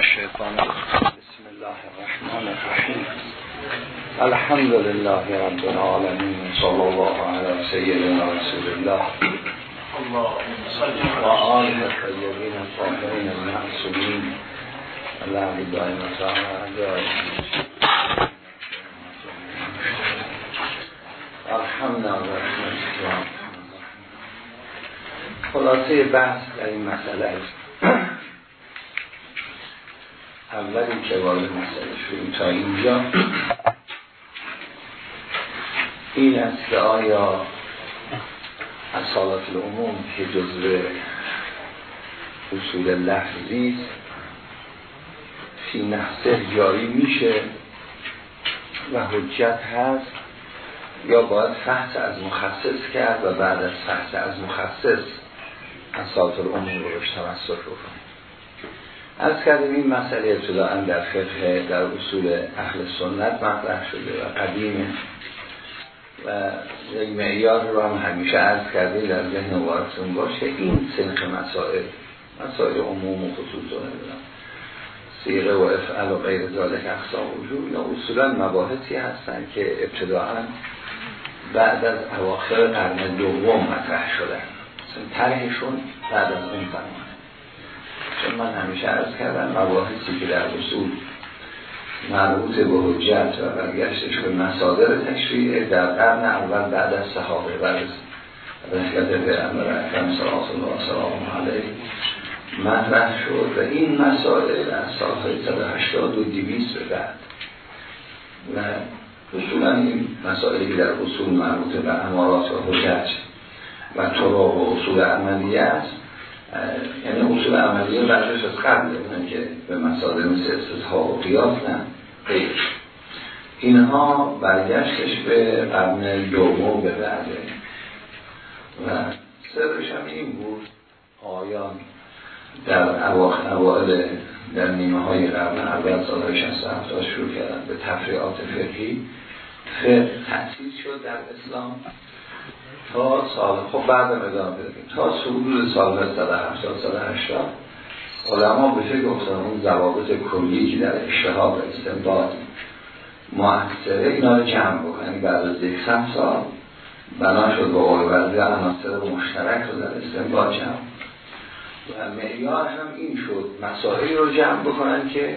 الشیطان بسم الله الرحمن الرحیم الحمد لله رب العالمين صلى الله على سيدنا رسول الله. و آله الطیبین الطاهرین المعصومین الله دائم ارحمنا و خلاصه بحث در این مسئله است. اولی که وارد مسئله شدیم تا اینجا. این است که آیا اصالات العموم که جزء اصول لحظی فی نفسه جاری میشه و حجت هست یا باید فحص از مخصص کرد و بعد از فحص از مخصص اصالات العموم رو بهش تمسک بکنیم از کردیم این مسئله ابتداعا در فقه در اصول اهل سنت مطرح شده و قدیمه و یک معیار رو هم همیشه عرض کردیم در ذهن وارتون باشه. این سنخ مسائل مسائل عموم و خصوص نمی‌دونم. سیغه و افعل و غیر ذالک اقسام وجود. اینا اصولا مباحثی هستن که ابتداعا بعد از اواخر قرن دوم مطرح شدن. طرحشون بعد از اون زمان. چون من همیشه عرض کردم مباحثی که در اصول مربوط به حجت و برگشتش به مسادر تشریع در قرن اول بعد از صحابه و رسیت پیغمبر اکرم صلی الله و علیه مطرح شد و این مسائل از سالهای 180 و 200 به بعد. و اصولا این مسائلی که در اصول مربوط به امارات و حجت و طرق و اصول عملیه است یعنی اصول عملیه برداشت از قبل که به مسائل مثل استثها و قیاس نه. اینها برگشتش به قرن دوم به بعده. و سرش هم این بود آیان در اوائل در نیمه های قرن اول سال 67 شروع کردن به تفریعات فقهی. فقه تأسیس شد در اسلام. تا سال خب بعد ادامه بدیم. تا سال سال 170 180 علما به فکر افتادن اون ضوابط کلی که در اشتهاب و استنباط مؤثره اینا رو جمع بکنن بعد از یک سال بنا شد با قول ورزی عناصر مشترک رو در استنباط جمع. و معیار هم این شد مسائلی رو جمع بکنن که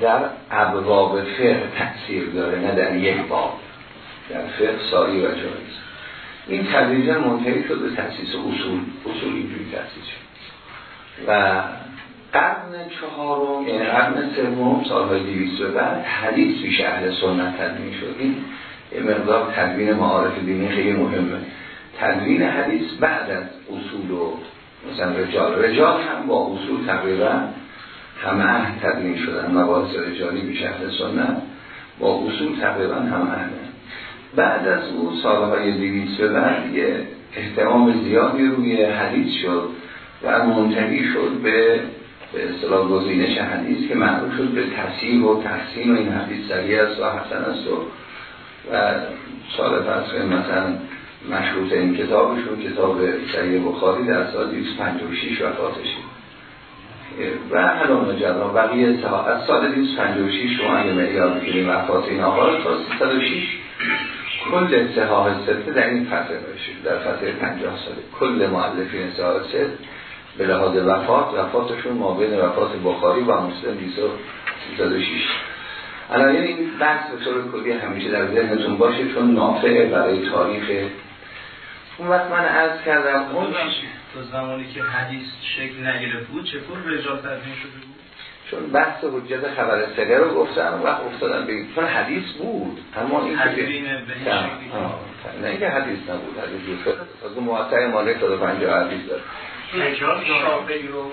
در ابواب فقه تاثیر داره نه در یک باب. در فقه ساری و جایز. این تدریجا منتهی شد به تاسیس اصول اصول اینجوری تاسیس شد. و قرن چهارم یعنی قرن سوم سالهای دیویست و بعد حدیث بیش اهل سنت تدوین شد. این مقدار تدوین معارف دینی خیلی مهمه. تدوین حدیث بعد از اصول و مثلا رجال. رجال هم با اصول تقریبا همه تدوین شدن. مباحث رجالی بیش اهل سنت با اصول تقریبا همه بعد از او سالهای دیویس به بعد احتمام زیادی روی حدیث شد و منتهی شد به به اصطلاح گزینش حدیث که معروف شد به تصحیح و تحسین و این حدیث صحیح است و حسن است و, و سال پس مثلا مشروط این کتابشون کتاب صحیح بخاری در سال 256 وفاتش و حالا جدا بقیه از سال 256 شما اگه معیار بگیریم وفات این آقا تا 306 کل صحاح سته در این فتره باشه در فتره 50 ساله. کل معلفین صحاح سته به لحاظ وفات وفاتشون ما بین وفات بخاری و مسلم 236 الان این بحث به طور کلی همیشه در ذهنتون باشه چون نافعه برای تاریخ. اون وقت من عرض کردم اون تا زمانی که حدیث شکل نگرفت بود چطور رجال تدوین شده بود؟ چون بحث حجت خبر سگه رو گفتن وقت افتادن بگید چون حدیث بود. اما این به نه. اینکه حدیث نبود. حدیث بود. از اون موقع مالک 150 حدیث داره. شافعی رو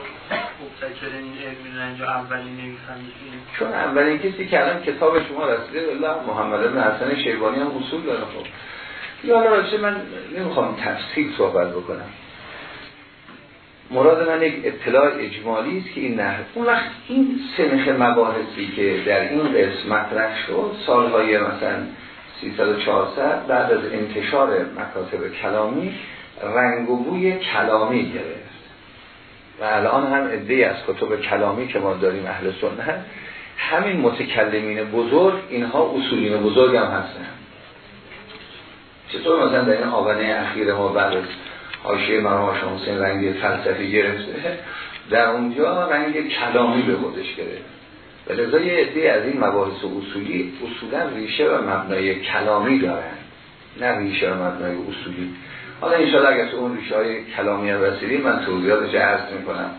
چون اولین کسی که الان کتاب شما رسیده الله محمد بن حسن شیبانی هم اصول داره خب. یا حالا من نمی‌خوام تفصیل صحبت بکنم. مراد من یک اطلاع اجمالی است که این نه اون وقت این سنخ مباحثی که در این قسم مطرح شد سالهای مثلا 300 و 400 بعد از انتشار مکاتب کلامی رنگ و بوی کلامی گرفت. و الان هم عده از کتب کلامی که ما داریم اهل سنت همین متکلمین بزرگ اینها اصولین بزرگ هم هستن. چطور مثلا در این آبانه اخیر ما از حاشیه مرحوم حسین رنگ فلسفی گرفته. در اونجا رنگ کلامی به خودش گرفت. و لذا یه عده از این مباحث اصولی اصولا ریشه و مبنای کلامی دارن. نه ریشه و مبنای اصولی. حالا انشاءالله اگر اون ریشه های کلامی رسیدیم من توضیحاتش عرض می‌کنم.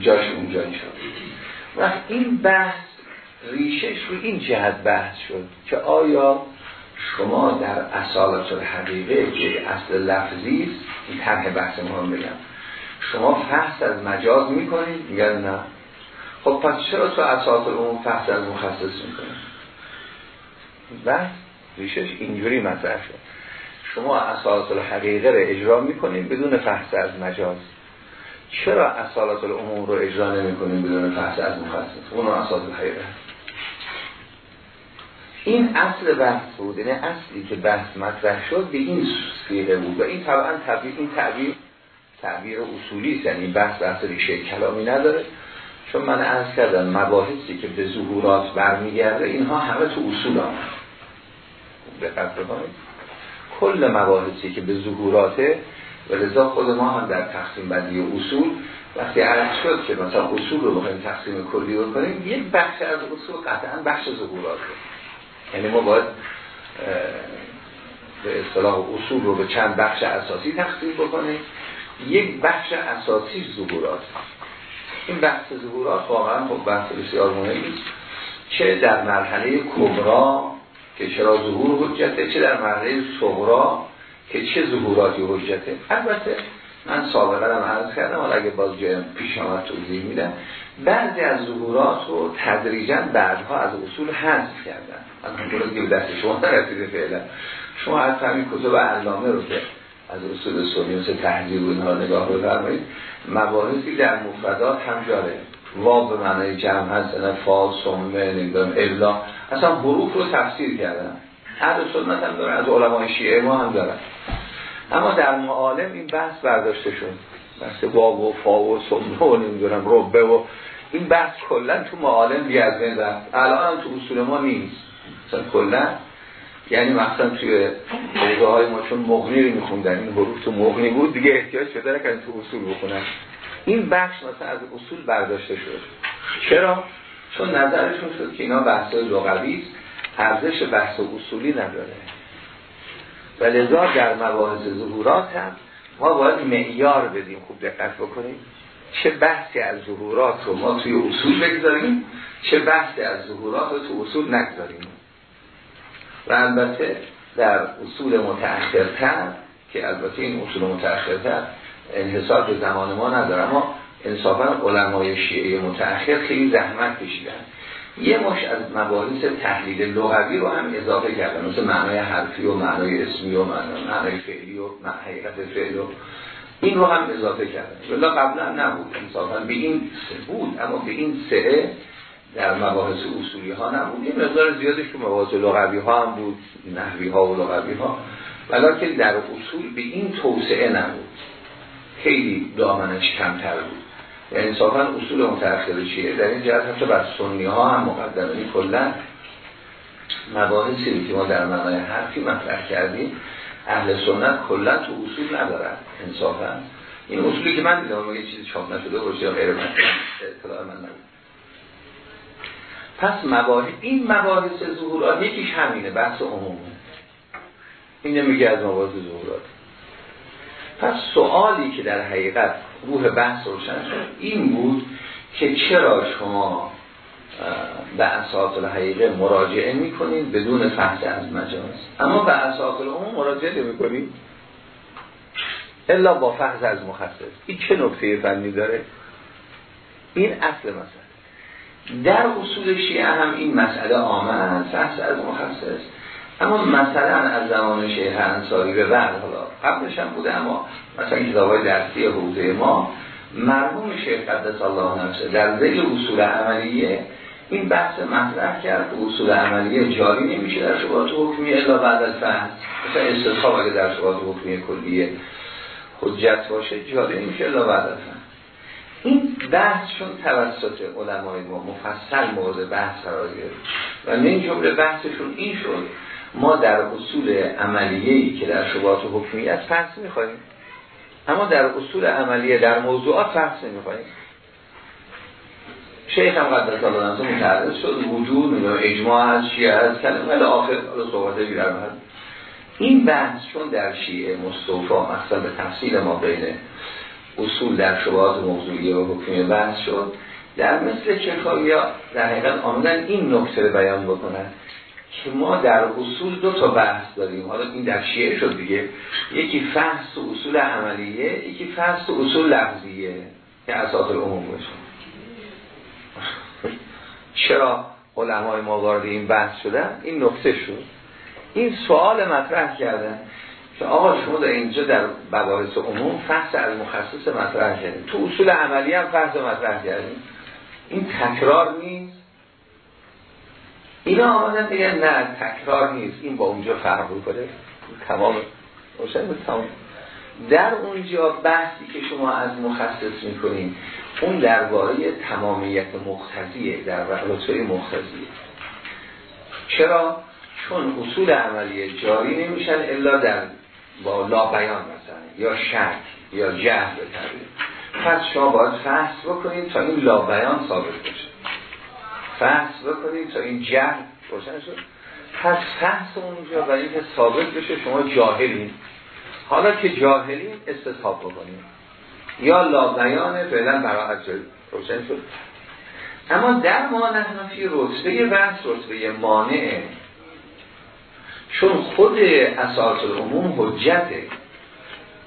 جاش اونجا انشاءالله. و این بحث ریشش رو این جهت بحث شد که آیا شما در اصالت حقیقه که اصل لفظی است این طرح بحث رو بگم شما فحص از مجاز می‌کنید میگن نه. خب پس چرا تو اساس اون فحص از مخصص می‌کنید بحث ریشش اینجوری مطرح شد. شما اساس الحقیقه رو اجرا می‌کنید بدون فحص از مجاز. چرا اصالات العموم رو اجرا نمی‌کنید بدون فحص از مخصص؟ اون اساس الحقیقه این اصل بحث بود یعنی اصلی که بحث مطرح شد به این سیغه بود. و این طبعا تعبیر این تعبیر تعبیر اصولی است یعنی بحث بحث ریشه کلامی نداره. چون من عرض کردم مباحثی که به ظهورات برمیگرده اینها همه تو اصول آمد دقت بکنید. کل مباحثی که به ظهوراته و لذا خود ما هم در تقسیم بدی اصول وقتی عرض شد که مثلا اصول رو بخوایم تقسیم کلی بکنیم یک بخش از اصول قطعا بخش ظهوراته. یعنی ما باید به اصطلاح اصول رو به چند بخش اساسی تقسیم بکنیم. یک بخش اساسی ظهورات. این بحث ظهورات واقعا خب بحث بسیار مهمی چه در مرحله کبرا که چرا ظهور حجته چه در مرحله صغرا که چه ظهوراتی حجته. البته من سابقه هم عرض کردم حالا اگه باز جایم پیش آمد توضیح میدم بعضی از ظهورات رو تدریجا بعدها از اصول حذف کردن. از دیگه دست شما نرسیده فعلا. شما از همین کتب علامه رو که از اصول سنی مثل تحضیر و اینها نگاه بفرمایید مباحثی در مفردات هم جاره واب به معنی جمع هست نه فا سمه نمی‌دونم ابلا اصلا حروف رو تفسیر کردن. هر سنت هم داره از علمای شیعه ما هم دارن. اما در معالم این بحث برداشته شد. بحث واب و فا و سمه و نمی‌دونم ربه و این بحث کلا تو معالم بی از بین الان تو اصول ما نیست. مثلا کلا یعنی مثلا توی حوزه های ما چون مغنی رو میخوندن این حروف تو مغنی بود دیگه احتیاج شده نکنن تو اصول بخونن. این بخش مثلا از اصول برداشته شد. چرا؟ چون نظرشون شد که اینا بحث لغوی ارزش بحث اصولی نداره. و لذا در مباحث ظهورات هم ما باید معیار بدیم. خوب دقت بکنیم چه بحثی از ظهورات رو ما توی اصول بگذاریم چه بحثی از ظهورات رو تو اصول نگذاریم. و البته در اصول متأخرتر که البته این اصول متأخرتر انحصار به زمان ما نداره اما انصافا علمای شیعه متأخر خیلی زحمت کشیدن. یه مش از مباحث تحلیل لغوی رو هم اضافه کردن مثل معنای حرفی و معنای اسمی و معنای فعلی و حقیقت فعل و این رو هم اضافه کردن. ولی قبلا نبود انصافا به این بود اما به این سه در مباحث اصولی ها نبود. یه مقدار زیادش تو مباحث لغوی ها هم بود نحوی ها و لغوی ها ولی در اصول به این توسعه نبود. خیلی دامنش کمتر بود. و انصافا اصول متأخر چیه؟ در این جهت حتی بر سنی ها هم مقدمه. این کلا مباحثی که ما در معنای حرفی مطرح کردیم اهل سنت کلا تو اصول ندارن انصافا. این اصولی که من دیدم یه چیزی چاپ نشده باشه یا غیر من من نبود. پس مباحث این مباحث ظهورات یکیش همینه بحث عمومه اینه میگه از مباحث ظهورات. پس سوالی که در حقیقت روح بحث روشن شد این بود که چرا شما به اساس الحقیقه مراجعه می‌کنید بدون فحص از مجاز؟ اما به اساس العموم مراجعه نمی‌کنید. الا با فحص از مخصص. این چه نکته فنی داره؟ این اصل مثلا در اصول شیعه هم این مسئله آمد فحص از مخصص اما مثلا از زمان شیخ انصاری به بعد حالا قبلش هم بوده اما مثلا کتاب های درسی حوزه ما مرحوم شیخ قدس الله نفسه در زیر اصول عملیه این بحث مطرح کرد اصول عملیه جاری نمیشه در شبات حکمی الا بعد از فهم. مثلا استثاب اگه در شبات حکمی کلیه حجت باشه جاری نمیشه الا بعد از فهم. این بحث چون توسط علمای ما مفصل مورد بحث قرار گرفت و من جمله بحثشون این شد ما در اصول عملیه‌ای که در شبهات حکمیت فحص می‌خوایم اما در اصول عملیه در موضوعات فحص نمی‌خوایم شیخ هم قدرت الله نفسه متعرض شد وجود اجماع از شیعه از کلمه ولی آخر صحبت بیرم این بحث چون در شیعه مصطفا مثلا به تفصیل ما بین اصول در شبهات موضوعی و حکمی بحث شد. در مثل چکاویا در حقیقت آمدن این نکته رو بیان بکنن که ما در اصول دو تا بحث داریم. حالا این در شیعه شد دیگه. یکی فحص و اصول عملیه یکی فحص و اصول لفظیه. که اساس العموم باشه چرا علمای ما وارد این بحث شدن؟ این نکته شد. این سوال مطرح کردن. که آقا شما در اینجا در مباحث عموم فحص از مخصص مطرح کردیم تو اصول عملی هم فحص مطرح کردیم این تکرار نیست. اینا آمدن بگن نه تکرار نیست. این با اونجا فرق کنه تمام. تمام. در اونجا بحثی که شما از مخصص می‌کنین اون درباره تمامیت مختزیه در رتبه مختزیه چرا؟ چون اصول عملی جاری نمیشن الا در با لا بیان مثلا یا شک یا جهل بترید پس شما باید فحص بکنید تا این لا بیان ثابت بشه. فحص بکنید تا این جهل روشن شد پس فحص اونجا برای اینکه ثابت بشه شما جاهلین. حالا که جاهلین استصحاب بکنید. یا لا بیان فعلا برای روشن شد. اما در ما نحنفی رتبه بحث رتبه مانعه چون خود اساس العموم حجته.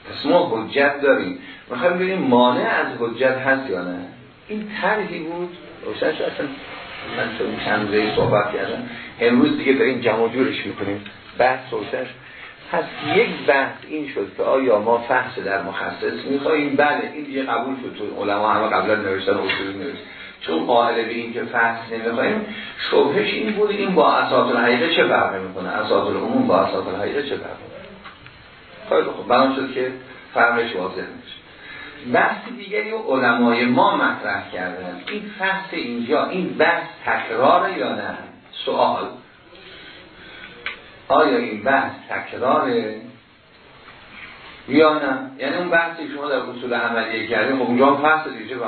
پس ما حجت داریم. می‌خوایم ببینیم مانع از حجت هست یا نه. این طرحی بود. روشن شد اصلا. من چون چند صحبت کردم. امروز دیگه داریم جمع جورش می‌کنیم. بحث روشن پس یک بحث این شد که آیا ما فحص در مخصص میخواییم بله این دیگه قبول شد. تو علما همه قبلا نوشتن اصول نوشتن. چون قائل به این که فحص نمی‌خوایم شبهش این بود این با اساس الحقیقه چه فرق می‌کنه؟ اساس العموم با اساس الحقیقه چه فرق خیلی خوب. بنا شد که فرقش واضح میشه. بحث دیگری و علمای ما مطرح کردن. این فحص اینجا این بحث تکرار یا نه؟ سوال. آیا این بحث تکراره یا نه؟ یعنی اون بحثی شما در اصول عملیه کردیم خب اونجا هم فحص دیگه با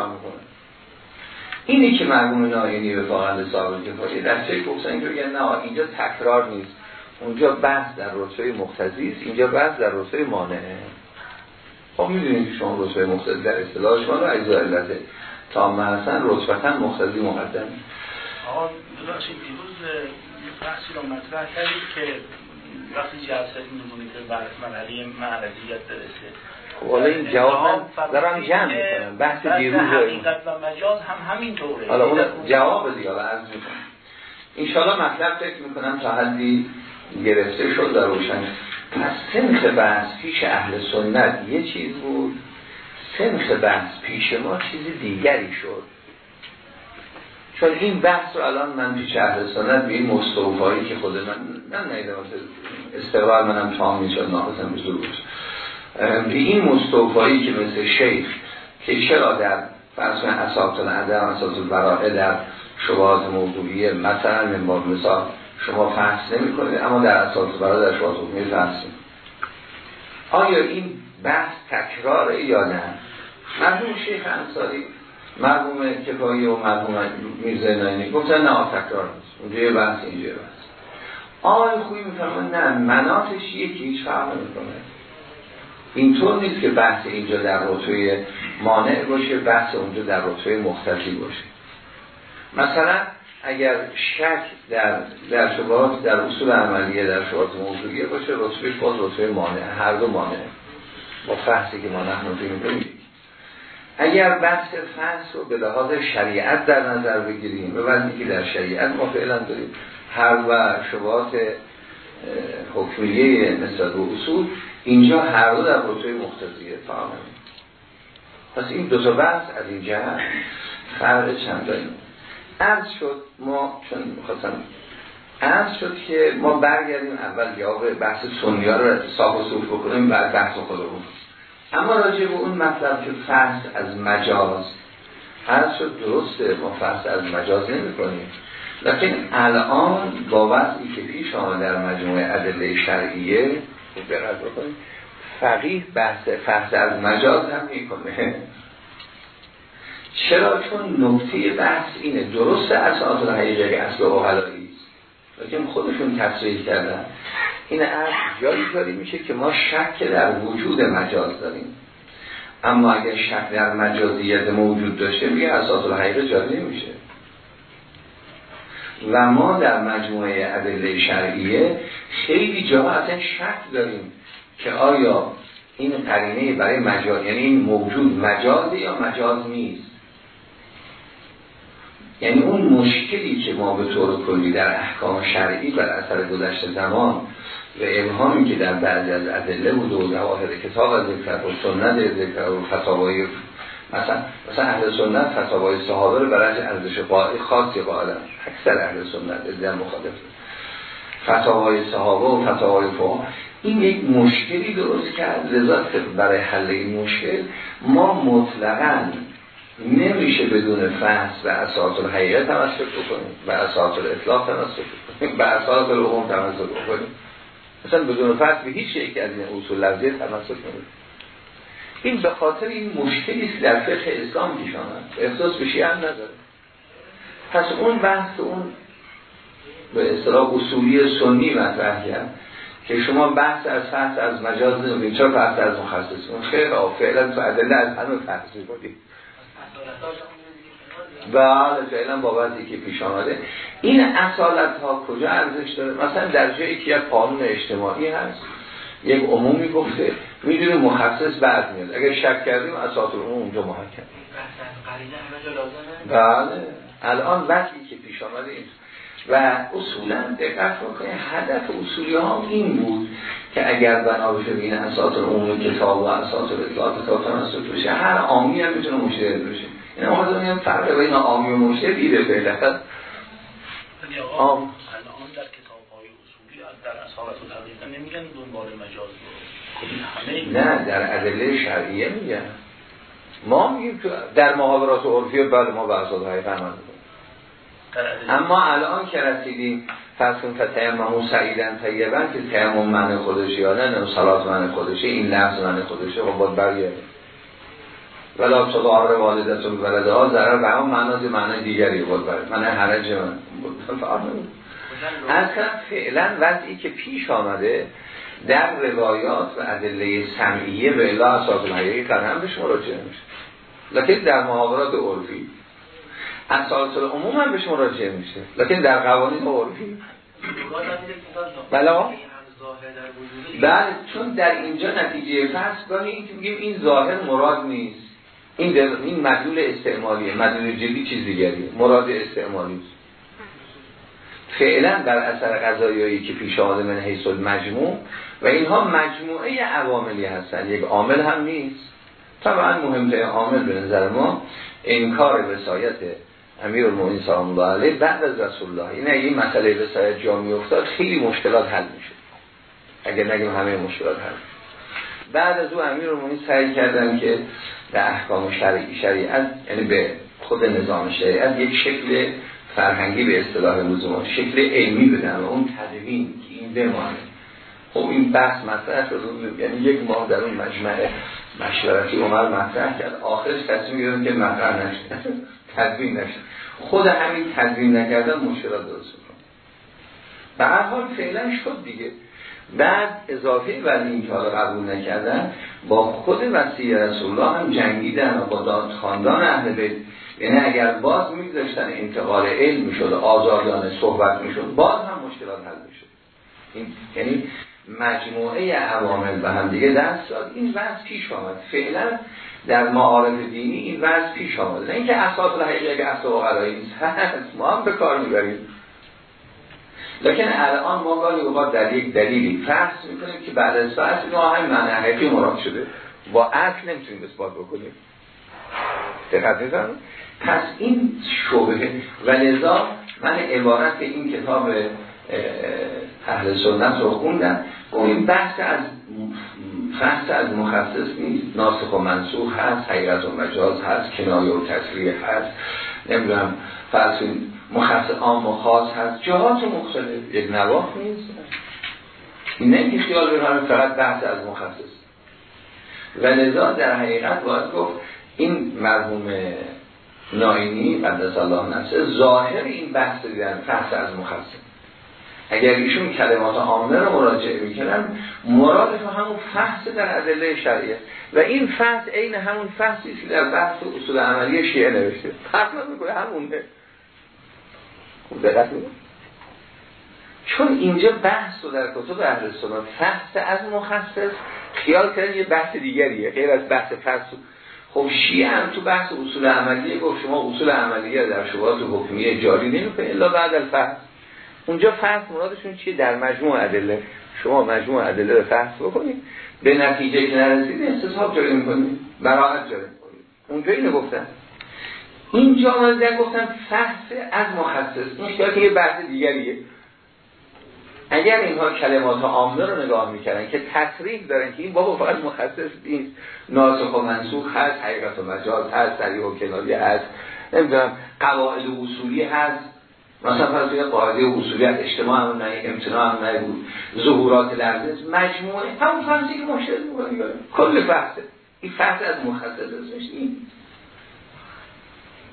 اینی که مرموم ناینی به واقعا صاحب در چه گفتن؟ که بگن نه اینجا تکرار نیست. اونجا بحث در رتبه مختزی است. اینجا بحث در رتبه مانعه خب می‌دونید که شما رتبه مختزی در اصطلاح شما رو اجزا علت. تا هستن رتبتا مختزی مقدم آقا دیروز بحثی رو مطرح کردید که وقتی جلسه میمونید که بعد مرحله معرضیت برسه. حالا این جواب دارم جمع می‌کنم بحث دیروز حقیقت و مجاز هم همین طوره حالا اون جواب دیگه عرض می‌کنم. انشاءالله مطلب فکر می‌کنم تا حدی گرفته شد در روشن پس سنخ بحث پیش اهل سنت یه چیز بود. سنخ بحث پیش ما چیز دیگری شد. چون این بحث رو الان من پیش اهل سنت به این مستوفایی که خود من من نیدم استقبال منم تام می‌شد ناقصم بزرگ به این مستوفایی که مثل شیخ که چرا در فرض اساس العدم اساس البرائه در شبهات موضوعیه مثلا من مثال شما فحص نمی کنید اما در اساس برای در شبهات موضوعیه فحص آیا این بحث تکرار یا نه؟ مرحوم شیخ انصاری مرحوم کفایی و مرحوم میرزا ناینی گفتن نه تکرار نیست. اونجا یه بحث اینجا بحث. آقای خوبی میفرمان نه مناتش یکی هیچ فرق نمی‌کنه. اینطور نیست که بحث اینجا در رتبه مانع باشه بحث اونجا در رتبه مختلفی باشه. مثلا اگر شک در در شبهات در اصول عملیه در شبهات موضوعیه باشه رتبه باز رتبه مانع. هر دو مانع. با فحصی که ما نحنوزی می‌کنیم اگر بحث فحص رو به لحاظ شریعت در نظر بگیریم به وقتی که در شریعت ما فعلا داریم هر و شبهات حکمیه و اصول اینجا هر دو در رتبه مختزیه تمام پس این دو تا بحث از این جهت فرق چند داریم؟ عرض شد ما چون می‌خواستم عرض شد که ما برگردیم اول جواب بحث سنیا رو صاف و صوف بکنیم بعد بحث خودمون. اما راجع به اون مطلب که فرض از مجاز. هر شد درسته ما فحص از مجاز نمی کنیم لیکن الان با وضعی که پیش آمده در مجموعه ادله شرعیه دقت بکنید فقیه بحث فحص از مجاز هم می‌کنه. چرا؟ چون نکته بحث اینه. درست اساس حقیقی اصل و حلالی لیکن خودشون تصریح کردن. این اصل جایی جاری میشه که ما شک در وجود مجاز داریم. اما اگر شک در مجازیت موجود داشته میگه اساس الحقیقه جاری نمیشه. و ما در مجموعه ادله شرعیه خیلی جاها اصلا شک داریم که آیا این قرینه برای مجاز یعنی این موجود مجازه یا مجاز نیست؟ یعنی اون مشکلی که ما به طور کلی در احکام شرعی بر اثر گذشته زمان و ابهامی که در بعضی از ادله بود و ظواهر کتاب از ذکر و سنت ذکر و فتاوای مثلا مثلا اهل سنت فتاوای صحابه رو برای ارزش خاصی قائلن اکثر اهل سنت ازدن مخالف. فتاوای صحابه و فتاوای فقها. این یک مشکلی درست کرد لذا برای حل این مشکل ما مطلقاً نمیشه بدون فحص و اساس الحقیقه تمسک بکنیم و اساس الاطلاق تمسک بکنیم و اساس العموم تمسک بکنیم. مثلا بدون فحص به هیچ یک از این اصول لفظی تمسک نمید این به خاطر این مشکلی است در فقه اسلام پیش آمد احساس به هم نداره. پس اون بحث اون به اصطلاح اصولی سنی مطرح کرد که شما بحث از فحص از مجاز نمید چرا بحث از مخصص؟ اون خیر فعلا تو عدله از همه فحص بودیم بله فعلا با وضعی که پیش آمده. این اصالت ها کجا ارزش داره؟ مثلا در جایی که یک قانون اجتماعی هست یک عمومی گفته می‌دونه مخصص بعد میاد. اگر شک کردیم اساس رو اونجا محکم بله. الان وقتی که پیش آمده این. و اصولا دقت کنید هدف اصولی ها این بود که اگر بنا بشه بین اساس عموم کتاب و اساس اطلاعات کتاب تناسب بشه هر عامی هم می‌تونه مشترک بشه. این آمده میگم فرق بین عامی و مشترک دیده فعلا. عام الان در کتاب های اصولی در اصالت و تقریبا نمیگن دنبال مجاز نه در ادله شرعیه میگن ما میگیم که در محاورات عرفی بعد ما به اساس های اما الان که رسیدیم فرسون فتیممو سعیدن طیبن که تیمم من خودش یا نه صلات من خودشه این لفظ من خودشه خب باید برگرده. ولا صدا آره والدتون ولده ها ضرر به هم معنی معنی دیگری بود برد. من حرج من. بود از فعلا وضعی که پیش آمده در روایات و ادله سمعیه به الله اساس الحقیقی قدم به شما راجعه میشه. لکن در محاورات عرفی اساس عموم هم بهش مراجعه میشه. لیکن در قوانین عرفی. بله بله چون در اینجا نتیجه فرض کنید که بگیم این ظاهر مراد نیست. این این مدلول استعمالیه. مدلول جدی چیز دیگریه. مراد استعمالی است. فعلا در اثر قضایایی که پیش آمده من حیث المجموع و اینها مجموعه عواملی هستن. یک عامل هم نیست. طبعا مهمترین عامل به نظر ما انکار وسایت امیر المؤمنین سلام الله علیه بعد از رسول الله. این این مسئله رسالت جا افتاد خیلی مشکلات حل میشه اگر نگیم همه مشکلات حل بعد از او امیر المؤمنین سعی کردن که به احکام شرعی شریعت یعنی به خود نظام شریعت یک شکل فرهنگی به اصطلاح لزوم شکل علمی بدن و اون تدوین که این بمانه. خب این بحث مطرح شد یعنی یک ماه در اون مجمع مشورتی عمر مطرح کرد. آخرش تصمیم گرفتن که مطرح نشد تدوین نشد خود همین تدوین نکردن مشکلات درست کنه به هر حال فعلا شد دیگه. بعد اضافه ولی این که قبول نکردن با خود وسیع رسول الله هم جنگیدن و با داد خاندان اهل بیت یعنی اگر باز میگذاشتن انتقال علم می‌شد آزادانه صحبت می‌شد باز هم مشکلات حل می‌شد. یعنی مجموعه عوامل به هم دیگه دست داد. این وضع پیش آمد. فعلا در معارف دینی این وضع پیش آمد. نه اینکه اساس الحقیقه که اصل قرایی نیست. ما هم به کار می‌بریم. لیکن الان ما گاهی اوقات در یک دلیلی فرض می‌کنیم که بعد از فرض ما هم معنی مراد شده. با اصل نمی‌تونیم اثبات بکنیم. دقت پس این شبهه. و لذا من عبارت این کتاب اهل سنت رو خوندن. این بحث از فحص از مخصص نیست. ناسخ و منسوخ هست حقیقت و مجاز هست کنایه و تصریح هست. نمی‌دونم فرض مخصص عام و خاص هست. جهات مختلف. یک نواخ نیست. که خیال بکنم فقط بحث از مخصص. و لذا در حقیقت باید گفت این مرحوم ناینی قدس الله نفسه ظاهر این بحث دیدن فحص از مخصص. اگر ایشون کلمات عامه رو مراجعه می‌کنن مراد همون فحص در ادله شریعه و این فحص عین همون فحصی که در بحث اصول عملی شیعه نوشته. فرق نمی‌کنه همونه. خوب دقت چون اینجا بحث رو در کتب اهل سنت فحص از مخصص خیال کردن یه بحث دیگریه غیر از بحث فحص. خب شیعه هم تو بحث اصول عملیه گفت شما اصول عملیه در شبهات حکمیه جاری نمی‌کنه الا بعد الفحص. اونجا فحص مرادشون چیه؟ در مجموع ادله. شما مجموع ادله رو فحص بکنید. به نتیجه که نرسید استصحاب جاری می‌کنید. براحت جاری می‌کنید. اونجا اینو گفتن. اینجا آمده گفتن فحص از مخصص. این که یه بحث دیگریه. اگر اینها کلمات عامه رو نگاه می‌کردن که تصریح دارن که این بابا فقط مخصص نیست. ناسخ و منسوخ هست حقیقت و مجاز هست سریع و کناری هست. نمی‌دونم قواعد و اصولی هست. مثلا فرض قاعده اصولی اجتماع هم نه امتناع هم بود ظهورات لرزه مجموعه همون فهمسی که می‌کنه کل فحصه. این فحص از مخصص اسمش نیست.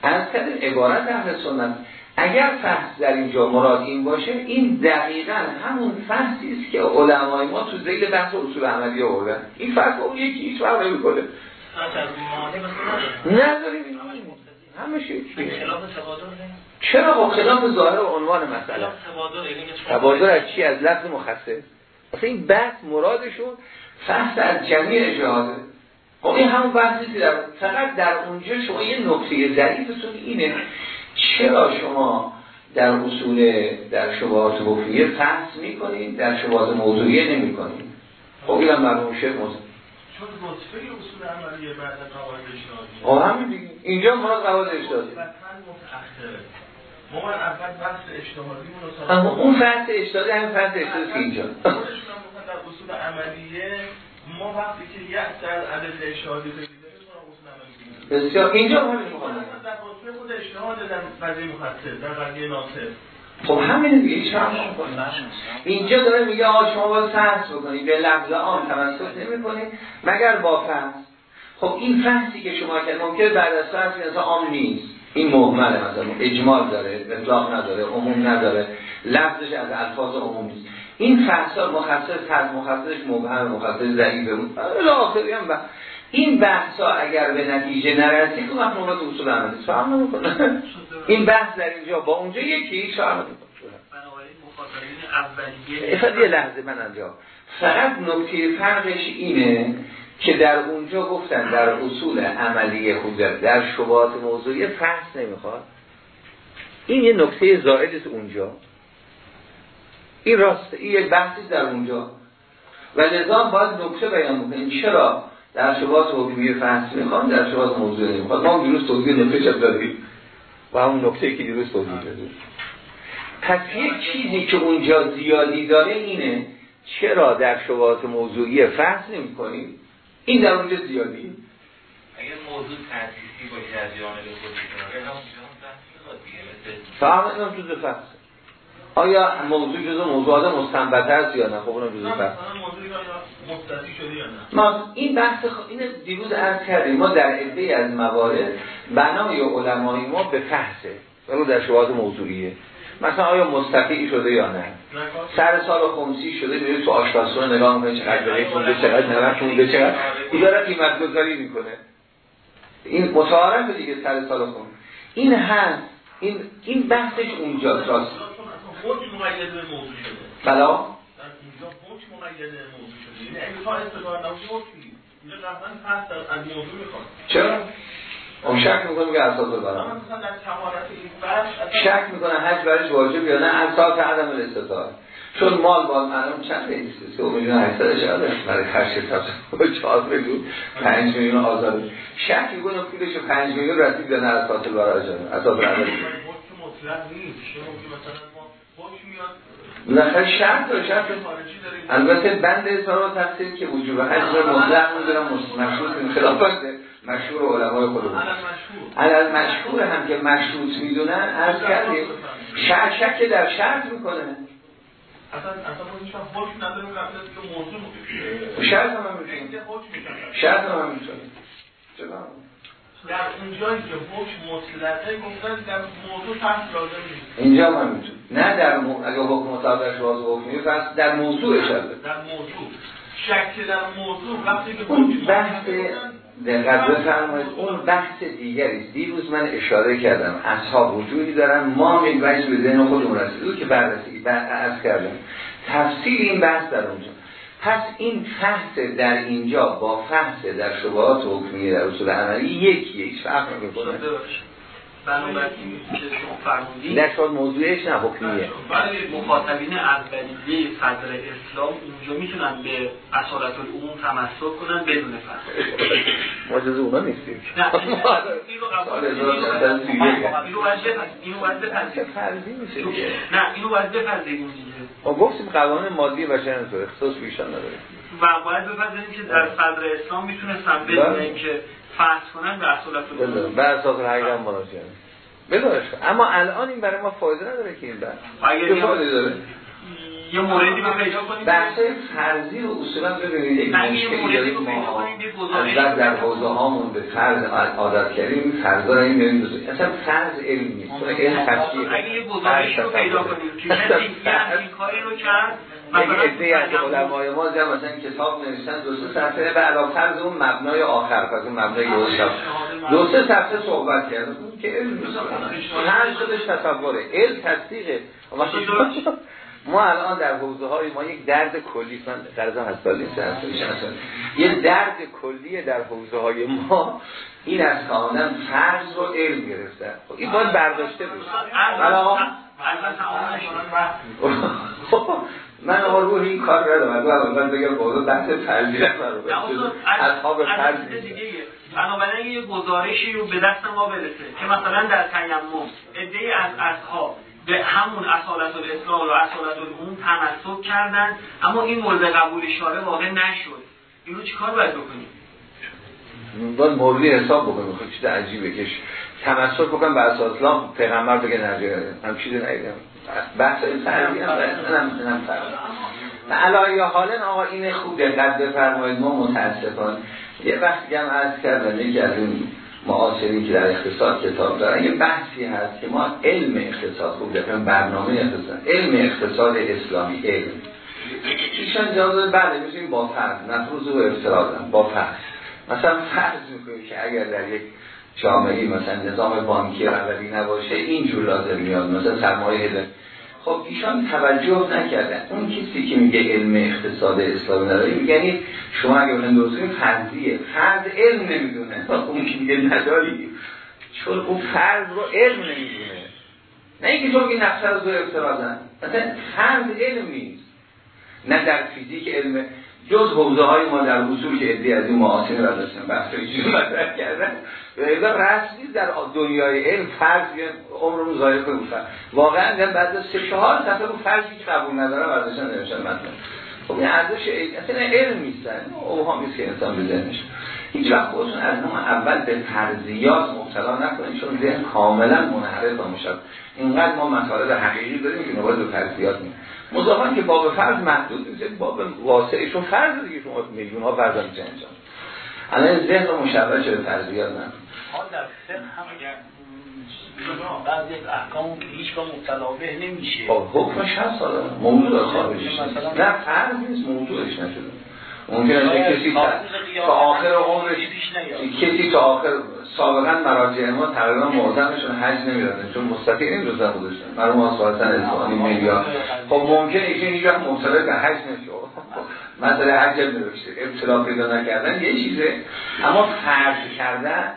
از کردن عبارت اهل سنت اگر فحص در اینجا مراد این باشه این دقیقا همون فحصی است که علمای ما تو زیل بحث اصول عملی آوردن. این فحص اون یکی هیچ فرق نمی‌کنه. نداریم. همه شکلی چرا با خلاف ظاهر و عنوان مسئله؟ تبادر از چی؟ از لفظ مخصص. اصلا این بحث مرادشون فحص از جمعی اجهاده. خب این همون بحثی که در فقط در اونجا شما یه نکته ضعیفتون اینه چرا شما در اصول در شبهات حکمیه فحص می‌کنید در شبهات موضوعیه نمی‌کنید خب این هم مرموم شیخ چون رتبه اصول عملیه بعد قواعد اشتهادی خب همین دیگه. اینجا ما قواعد اشتهادی ما اول بحث اجتهادی اما اون بحث اجتهادی همین بحث اجتهادی که اینجا. در اصول عملیه ما وقتی که یک در عدد اجتهادی بسیار. اینجا ما می‌خوام در رتبه خود اجتهاد در قضیه مخصص در قضیه ناصر. خب همین دیگه هیچ اینجا داره میگه آقا شما باید فحص بکنید. به لفظ عام توسط نمی کنید مگر با فحص. خب این فحصی که شما کرد ممکنه بعد از فحص عام نیست. این مهمله مثلا اجمال داره اطلاق نداره عموم نداره. لفظش از الفاظ عموم نیست. این فحص ها مخصص هست مخصصش مبهم مخصص ضعیفه. آخری هم این بحث ها اگر به نتیجه نرسید وقت نوبت اصول عملی. فهم نمی‌کنه. این بحث در اینجا با اونجا یکی فهم نمی‌کنه. یه لحظه من انجا فقط نکته فرقش اینه که در اونجا گفتن در اصول عملی خود در شبهات موضوعی فحص نمی‌خواد. این یه نکته زائد اونجا. این راست این یک بحثی در اونجا. و لذا باید نکته بیان بکنیم. چرا در شباط حکمی فحص می‌خوام در شباط موضوع نمی‌خواد ما دیروز توضیح نکته دادیم؟ و همون نکته که دیروز توضیح دادیم. پس یک چیزی که اونجا زیادی داره اینه چرا در شباط موضوعی فحص نمی کنیم این در اونجا زیادی. اگر موضوع تحصیصی باشه از جانب خودی کنه جز فحص آیا موضوع جزء موضوعات مستنبت است یا نه؟ خب اونم جزء بحث. ما این بحث خ... این دیروز عرض کردیم. ما در عده از موارد بنای علمای ما به فحصه ولو در شواهد موضوعیه. مثلا آیا مستقی شده یا نه؟ سر سال خمسی شده میره تو آشپزخونه نگاه می‌کنه چقدر بره خونده چقدر نمک خونده چقدر این داره قیمت گذاری می‌کنه. این متعارف دیگه سر سال خمسی. این هست. این این بحثش اونجاست راست. فوج مقید به موضوع شده. بلا شده. یعنی چرا؟ اون شک می‌کنه که اساس برام شک می‌کنه حج برش واجب یا نه اساس عدم الاستطاعت. چون مال با معلوم چند نیست سه میلیون 800 شده برای خرج تصرف 4 میلیون 5 میلیون آزاد شک می‌کنه پولش 5 میلیون رسید به نه اساس برای اساس عدم مطلق نیست. که بالاخره شرط داره شرط البته بند اظهار تفسیر که وجوب حجر مطلق می‌دونم مشروط این خلافات مشهور علمای خودمون. علل مشهور. هم که مشروط می‌دونن از کردیم. شرط شک در شرط می‌کنه. اصلا اصلا حکم شرط هم می‌تونه شرط هم می‌تونه در اونجایی که حکم مطلقه گفتن در موضوع تحت لازم نیست. اینجا هم می‌تونه نه در مو... اگه حکم مطابقش باز حکمی پس در موضوع شده در موضوع. شک در موضوع وقتی که اون بحث دقت بفرمایید. اون بحث دیگری دیروز من اشاره کردم. اصحاب وجودی دارن ما این بحث به ذهن خودمون رسیدو که بررسی از کردم. تفصیل این بحث در اونجا. پس این فحص در اینجا با فحص در شبهات حکمی در اصول عملی یکی یک فرق می‌کنه بنابراین که فرمودید نه شاید موضوعش نه حکمیه. ولی مخاطبین اولیه صدر اسلام اونجا می‌تونن به اصالت العموم تمسک کنن بدون فرق ما جز اونا نیستیم. نه اینو باید بپذیریم نه اینو باید بپذیریم دیگه. ما گفتیم قوانین مادی بشر اینطور اختصاص بیشتر نداره. و باید بپذیریم که در صدر اسلام می‌تونستن بدون اینکه فرض کنن به اصالت به اصالت حقیقت مناسبه بدارش اما الان این برای ما فایده نداره که این بحث اگر فایده داره؟ یه موردی رو پیدا کنیم؟ بحث فرضی و اصولا ببینید یک مشکلی داریم ما از در حوزه هامون به فرض عادت کردیم فرضا رو این میاریم اصلا فرض علم نیست چون علم تفسیر اگه یه گزارش رو پیدا کنیم که کسی یه کاری رو کرد عده از علمای ما مثلا کتاب نوشتن دو سه صفحه به علاوه فرض اون مبنای آخر پس اون مبنای یوشب دو سه صفحه صحبت کرد که علم هر خودش تصوره. علم تصدیقه. ما الان در حوزه های ما یک درد کلی من قرضا هستال نیست یه درد کلی در حوزه های ما این از کاملا فرض رو علم گرفته. این باید برداشته بشه. من آقا روح این کار ندارم. من بگم بازو بحث فرضی رو اصحاب فرض بنابراین یه گزارشی رو به دست ما برسه که مثلا در تیمم ادعی از اصحاب به همون اصالت الاسلام و اصالت العموم تمسک کردن اما این مورد قبول شاره واقع نشد. اینو چیکار باید بکنیم؟ باید موردی حساب بکنیم. خب چیز عجیبه که تمسک بکنم به اساس اسلام پیغمبر بگه نرجه هم چیزی نیدم بحث این فرقی هم هم فرقی حالا آقا این خوب دقت بفرمایید. ما متاسفان یه وقتی هم عرض کردم یکی از این معاصرین که در اقتصاد کتاب دارن یه بحثی هست که ما علم اقتصاد خوب داریم برنامه اقتصاد علم اقتصاد اسلامی علم. ایشان جاده بله میشیم با فرض نفروض و افترادن با فرض. مثلا فرض می‌کنیم که اگر در یک جامعه مثلا نظام بانکی اولی نباشه اینجور لازم میاد مثلا سرمایه خب ایشان توجه نکردن. اون کسی که میگه علم اقتصاد اسلامی نداره میگه شما اگه بخواید درست فرضیه. فرض علم نمی‌دونه. اون که میگه نداری. چون اون فرض رو علم نمی‌دونه. نه اینکه تو میگه نفس رو افترازن مثلا فرض علم نیست. نه در فیزیک علم. جز حوزه های ما در اصول که ادی از این معاصرین را داشتن بحث چیزی مطرح کردن. و رسمی در دنیای علم فرض عمر رو ظاهر کنیم. واقعا بعد از سه چهار صفحه رو فرض هیچ قبول ندارم ارزشن نمیشن مطلب خب این ارزش اصلا علم نیستن اوهامی که انسان به هیچ وقت خودتون از نوع اول به فرضیات مبتلا نکنید چون ذهن کاملا منحرف میشه اینقدر ما مطالب حقیقی داریم که نباید به فرضیات میشه مضافن که باب فرض محدود نیست باب واسعشون فرض دیگه شما میلیون ها فرض میشه انجام الان ذهن رو مشابه شده فرضیات نه حال در فقه هم اگر بعضی از احکام هیچ با مطلع نمیشه. خب حکمش هست موضوع خارجیش نه فرض نیست موضوعش نشده. ممکنه کسی تا آخر عمرش کسی تا آخر سابقا مراجع ما تقریبا معظمشون حج نمی‌دادن چون مستقیم این روزا بودشن مرحوم آسواتن اسمانی میلیارد خب ممکنه ایشون هیچ وقت مبتلا به حج نشه مثلا حج نمیشه ابتلا پیدا نکردن یه چیزه. اما فرض کردن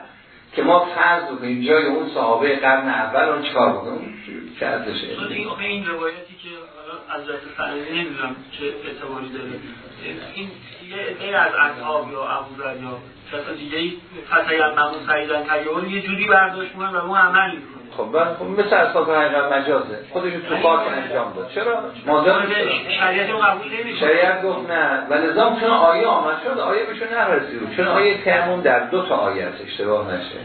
که ما فرض بکنیم جای اون صحابه قرن اول رو چکار بکنیم چه ارزشه؟ این روایتی که حضرت فعلی نمی‌دونم چه اعتباری داره. این یه عده از اصحاب یا ابوذر یا کسا دیگه ای ممون سعیدن تیار یه جوری برداشت می‌کنن و اون عمل می‌کنه. خب خب مثل اساس حقیقت مجازه. خودش تو خاک انجام داد. چرا؟ مادام شریعت قبول نمی‌کنه. شریعت گفت نه. و نظام چون آیه آمد شد آیه بهشون نرسید. چون آیه تیمم در دو تا آیه است اشتباه نشه.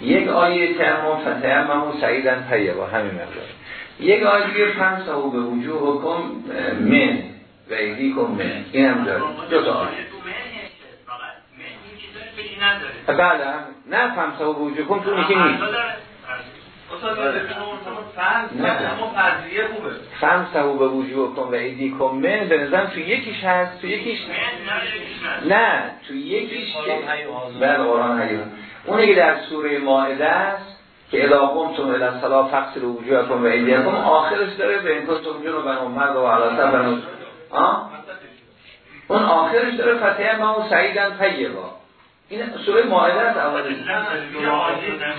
یک آیه تیمم فتیمم سعیدن طیبا همین مقدار. یک آیه دیگه پنج او به وجوه کن من. و ایدی کن من. این هم داره. دو تا آیه. بله نه پنج او به وجوه کن تو یکی نیست. خمسه به وجوه کن و ایدی کن من. به نظرم تو یکیش هست تو یکیش نه تو یکیش که بله قرآن حیوان. اونه که در سوره ماعده است که الاقم تو الى صلا فقصر وجوه کن و ایدی کن آخرش داره به این کن جنو بنو مرد و علاسه بنو اون آخرش داره فتحه ما و سعیدن طیبا. این سوره ماعده است اول.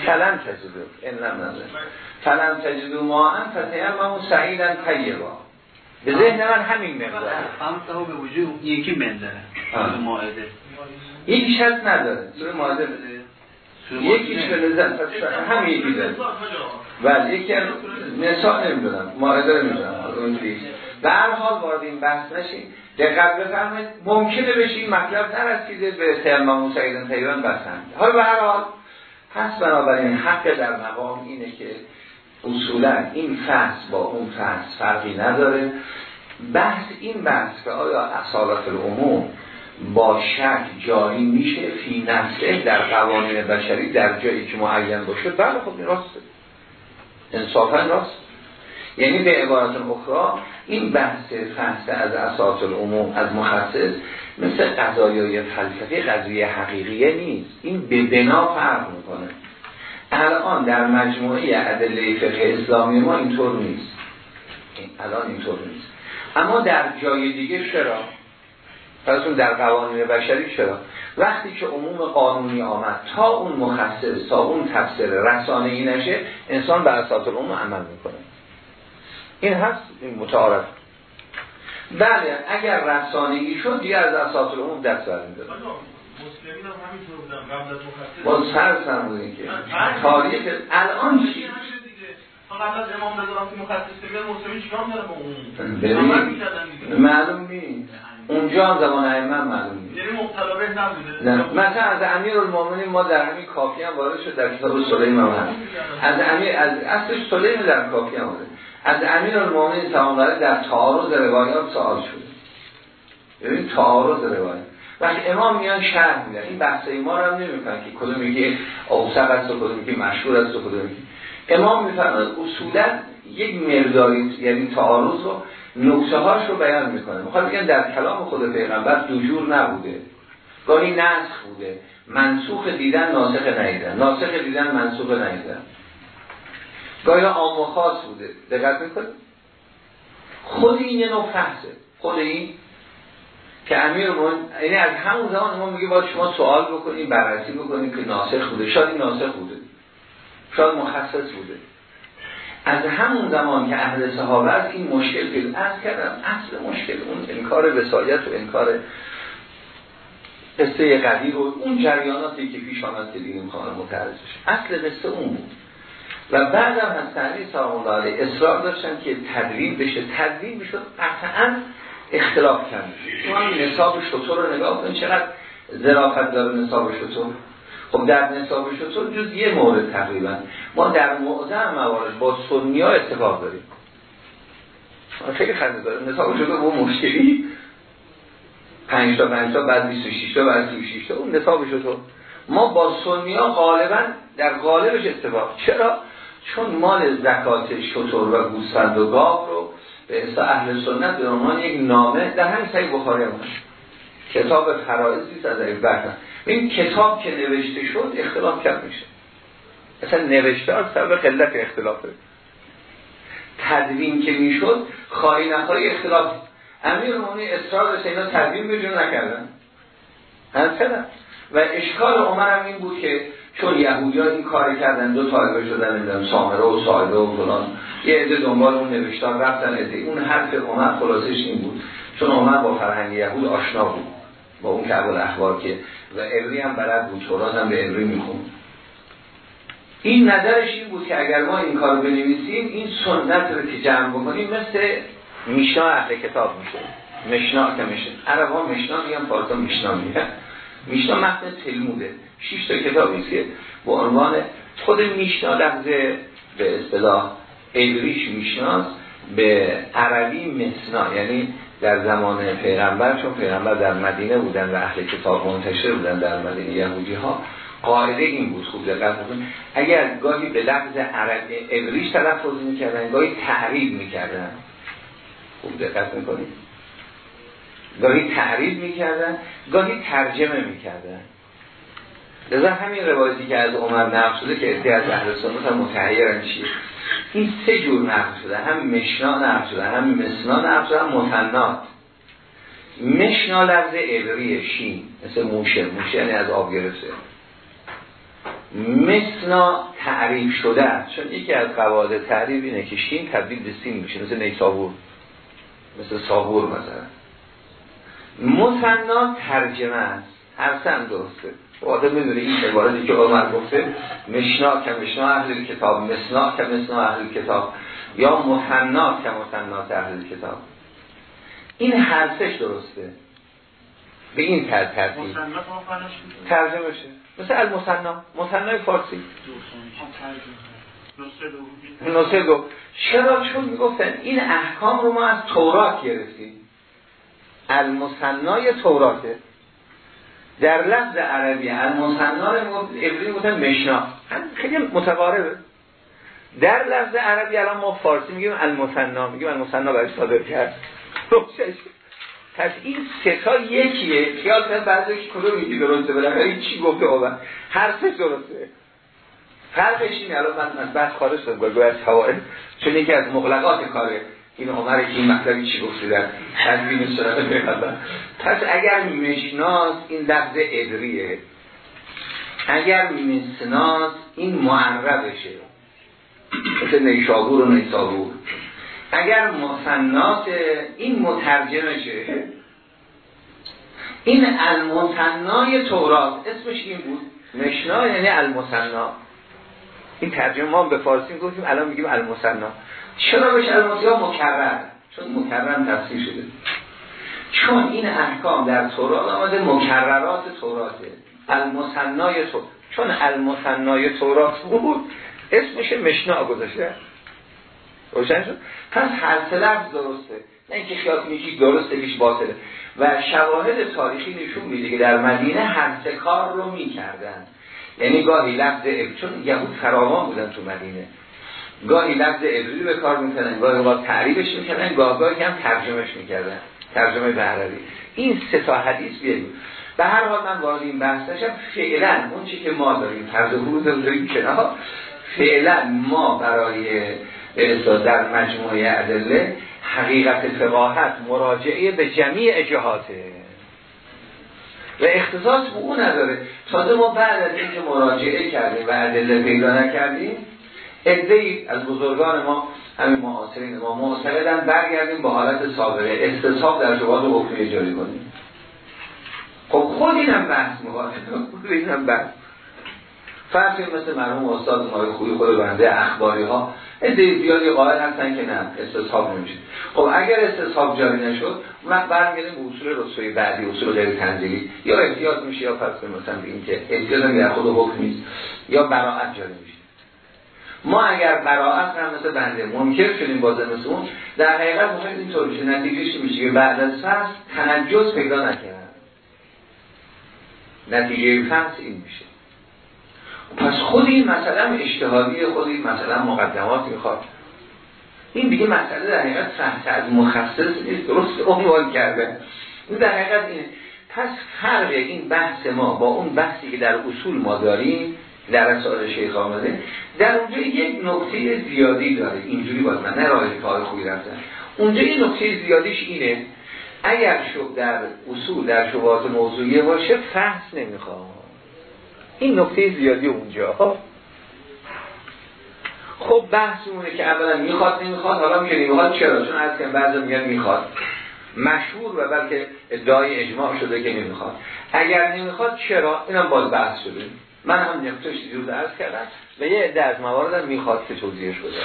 کلم تجدو. این نم نظر فلم تجدو ما ان فتحه ما و سعیدن طیبا. به ذهن من همین مقدار. خمسه به وجود یکی من داره ماعده یکیش هست نداره. سوره ماعده یکیش به نظر همین یکی داره ولی یکی نسا نمی‌دونم ماعده نمی‌دونم اونجوری به هر حال وارد این بحث نشیم دقت بفرمایید ممکنه بشه این مطلب نرسیده به تیمم سعیدن تیران بسند. حالا به هر حال پس بنابراین حق در مقام اینه که اصولا این فصل با اون فصل فرقی نداره. بحث این بحث که آیا اصالات العموم با شک جاری میشه فی نفسه در قوانین بشری در جایی که معین باشه. بله خب این راسته انصافا راست. یعنی به عبارت اخرى این بحث فحص از اساس العموم از مخصص مثل قضایای فلسفی قضیه حقیقیه نیست. این به بنا فرق می‌کنه. الان در مجموعه ادله فقه اسلامی ما اینطور نیست. الان اینطور نیست. اما در جای دیگه چرا؟ فرضون در قوانین بشری چرا؟ وقتی که عموم قانونی آمد تا اون مخصص تا اون تفسیر رسانه ای نشه انسان به اساس العموم عمل می‌کنه. این هست این متعارف. بله اگر رسانگی شد دیگه از اساس العموم دست برمیداره مسلمین هم همینطور بودن قبل از باز سر سر که تاریخ الان چی؟ امام رضا که مخصص بگن مسلمین چیکار داره با اون؟ معلوم نیست. اونجا هم زمان ائمه معلوم نیست. یعنی مبتلا به نبوده. مثلا از امیرالمومنین ما در همین کافی هم وارد شد در کتاب سلیم هم هست. از امیر از اصلش سلیم در کافی هم وارد. از امیر المومنین تمامداره در تعارض روایات سوال شده ببین تعارض روایات. وقتی امام میان شرح میدن این بحثای ما رو هم نمی‌کنن که کدوم میگه اوسق است و کدوم میگه مشهور است و کدوم میگه. امام میفرماد اصولا یک مرداری یعنی تعارض رو نکته هاش رو بیان می‌کنه. می‌خواد بگن در کلام خود پیغمبر دو جور نبوده. گاهی نسخ بوده. منسوخ دیدن ناسخ نیدن ناسخ دیدن منسوخ نیدن گاهی عام و خاص بوده. دقت می‌کنه خود این یه نوع فحصه خود این که امیر من یعنی از همون زمان ما میگه باید شما سوال بکنید بررسی بکنید که ناسخ بوده. شاید این ناسخ بوده. شاید مخصص بوده. از همون زمان که اهل صحابه است این مشکل که از کردم اصل مشکل اون انکار وسایت و انکار قصه قدیر و اون جریاناتی که پیش آمد که دیگه متعرض اصل قصه اون بود. و بعد هم هستنی سلام اصرار داشتن که تدوین بشه. تدوین بشد قطعا اختلاف کرد شما نصاب شطور رو نگاه کنید چقدر ظرافت داره نصاب شطور. خب در نصاب شطور جز یه مورد تقریبا. ما در معظم موارد با سنی ها اتفاق داریم. خیلی خنده داره. نصاب شطور با مشکلی. 5 تا 5 تا بعد 26 تا بعد 36 تا. اون نصاب شطور ما با سنی ها غالبا در غالبش اتفاق. چرا؟ چون مال زکات شطور و گوسفند و گاو رو به اصلا اهل سنت به عنوان یک نامه در همین صحیح بخاری هم کتاب فرائضی است از این این کتاب که نوشته شد اختلاف کرد میشه. اصلا نوشته از سبب خلت اختلافه. تدوین که می‌شد خواهی نخواهی اختلاف. امیر مومنی اصرار داشته اینا تدوین بجون نکردن. همسنه و اشکال عمر هم این بود که چون یهودی ها این کار کردن دو طالبه شدن نمی‌دونم سامره و صاحبه و فلان. یه عده دنبال اون نوشتار رفتن عده. اون حرف عمر خلاصش این بود. چون عمر با فرهنگ یهود آشنا بود. با اون کعب اخبار که و ابری هم بلد بود تورات هم به ابری میخون این نظرش این بود که اگر ما این کار بنویسیم این سنت رو که جمع بکنیم مثل میشنا اهل کتاب میشه. مشنا که میشه عرب ها مشنا میگن میشنا میگن. میشنا متن تلموده. شش تا کتابی که با عنوان خود میشنا لفظ به اصطلاح عبریش میشناست به عربی مسنا یعنی در زمان پیغمبر چون پیغمبر در مدینه بودن و اهل کتاب منتشر بودن در مدینه یهودی ها قاعده این بود خوب دقت اگر گاهی به لفظ عربی عبریش تلفظ می‌کردن گاهی تعریب می‌کردن. خوب دقت می‌کنید؟ گاهی تعریب می‌کردن گاهی ترجمه می‌کردن. لذا همین روایتی که از عمر نقل شده که از اهل سنت هم متحیرن چیه؟ این سه جور نقل شده. هم مشنا نقل شده هم مسنا نقل شده هم متنات مشنا لفظ عبری شین مثل موشه. موشه یعنی از آب گرفته. مسنا تعریف شده چون یکی از قواعد تعریف اینه که شین تبدیل به سین میشه مثل نیسابور. مثل سابور مثلا. مصنا ترجمه است. هر درسته. آدم می‌دونه این عبارتی که عمر گفته مشنا که مشنا اهل کتاب مسنا که مسنا اهل کتاب یا مصنا که مصنا اهل کتاب. این هر سش درسته. به این ترتیب. ترجمه شه مثل المصنا مصنع فارسی. نصر دو. چرا؟ چون می‌گفتن این احکام رو ما از تورات گرفتیم. المصنای توراته در لفظ عربی المصنا ابری بودن مشنا. خیلی متقاربه در لفظ عربی الان ما فارسی میگیم المصنا میگیم المصنا برای صادر کرد. پس این ستا یکیه. خیال کنید بعضی که کدوم یکی درسته؟ بالاخره چی گفته؟ اول هر سه درسته. فرقش اینه. الان من از بحث خارج شدم گویا از حوائل چون یکی از مغلقات کاره. این عمر که این مطلبی چی گفته در تدوین سنت پیغمبر؟ پس اگر مشناس این لفظ ادریه اگر مسناس این معربشه مثل نیشابور و نیسابور. اگر مصنات این مترجمشه. این المصنای تورات اسمش این بود. مشنا یعنی المصنا این ترجمه ما به فارسی گفتیم الان میگیم المصنا چرا بهش المصنا مکرر؟ چون مکرر تفسیر شده. چون این احکام در تورات آمده مکررات توراته. المصنای تورات چون المصنای تورات بود اسمش مشنا گذاشته. روشن شد؟ پس هر لفظ درسته. نه اینکه خیال میگی درسته بیش باطله. و شواهد تاریخی نشون میده که در مدینه هر کار رو می‌کردن. یعنی گاهی لفظ چون یهود فراوان بودن تو مدینه. گاهی لفظ عبری به کار می‌کنن گاهی با تعریفش می‌کنن گاه گاهی هم ترجمهش می‌کردن ترجمه به عربی این سه تا حدیث بیاریم. به هر حال من وارد این بحث فعلا اون چی که ما داریم فرض خروج داریم کنار فعلا ما برای در مجموعه ادله حقیقت فقاهت مراجعه به جمیع جهاته. و اختصاص به اون نداره. تازه ما بعد از اینکه مراجعه کردیم و ادله پیدا نکردیم ادهی از بزرگان ما همین معاصرین ما معاصردن برگردیم به حالت سابقه استصحاب در جواب حکمی جاری کنیم. خب خود اینم بحث می‌خواد خود اینم بحث. فرقی مثل مرحوم استاد ما خوبی خود بنده اخباری ها ایده زیادی قائل هستن که نه استصحاب نمیشه. خب اگر استصحاب جاری نشد من برمیگردیم به اصول رسوی بعدی اصول غیر تنزیلی. یا احتیاط میشه یا کنیم مثلا این که احتیاط هم خود حکم نیست یا براعت جاری میشه. ما اگر براعت هم مثل بنده منکر شدیم بازه مثل اون در حقیقت مهم اینطور میشه. نتیجهش میشه؟ که بعد از فصل تنجز پیدا نکرد نتیجه فصل این میشه. پس خود این مسئله اجتهادی خود این مسئله مقدمات می‌خواد. این دیگه مسئله در حقیقت فحص از مخصص نیست درست عنوان کرده. این در حقیقت این پس فرق این بحث ما با اون بحثی که در اصول ما داریم در رسال شیخ آمده در اونجا یک نکته زیادی داره اینجوری باید من نه راه کار خوبی رفتن. اونجا این نکته زیادیش اینه اگر شب در اصول در شبهات موضوعی باشه فحص نمی‌خواد این نکته زیادی اونجا. خب بحث اونه که اولا می‌خواد نمی‌خواد حالا میگه نمی‌خواد چرا؟ چون از که بعضا میگن می‌خواد. مشهور و بلکه ادعای اجماع شده که نمی‌خواد. اگر نمی‌خواد چرا؟ اینم باز بحث شده. من هم نقطه چیزی رو درس کردم و یه عده از موارد هم می‌خواد که توضیح شده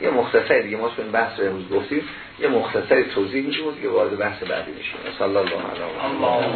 یه مختصری، دیگه ما چون بحث رو امروز گفتیم یه مختصری توضیح میشه که وارد بحث بعدی میشیم. صلی الله علیه و آله.